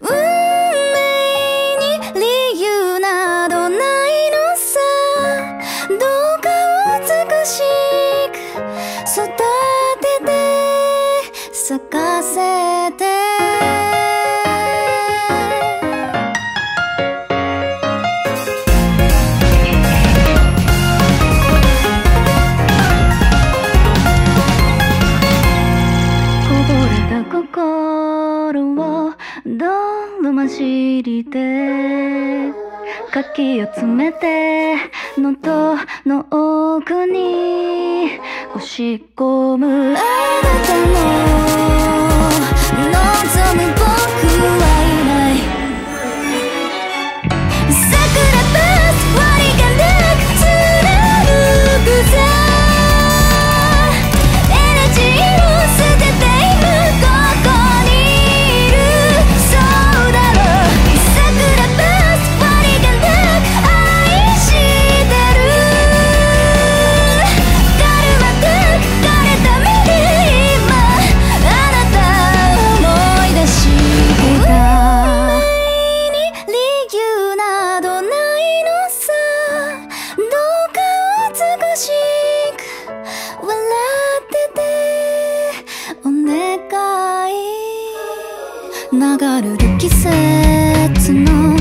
運命に理由などないのさ。どうか美しく育てて咲かせて。走りでかき集めて喉の奥に押し込む。季節の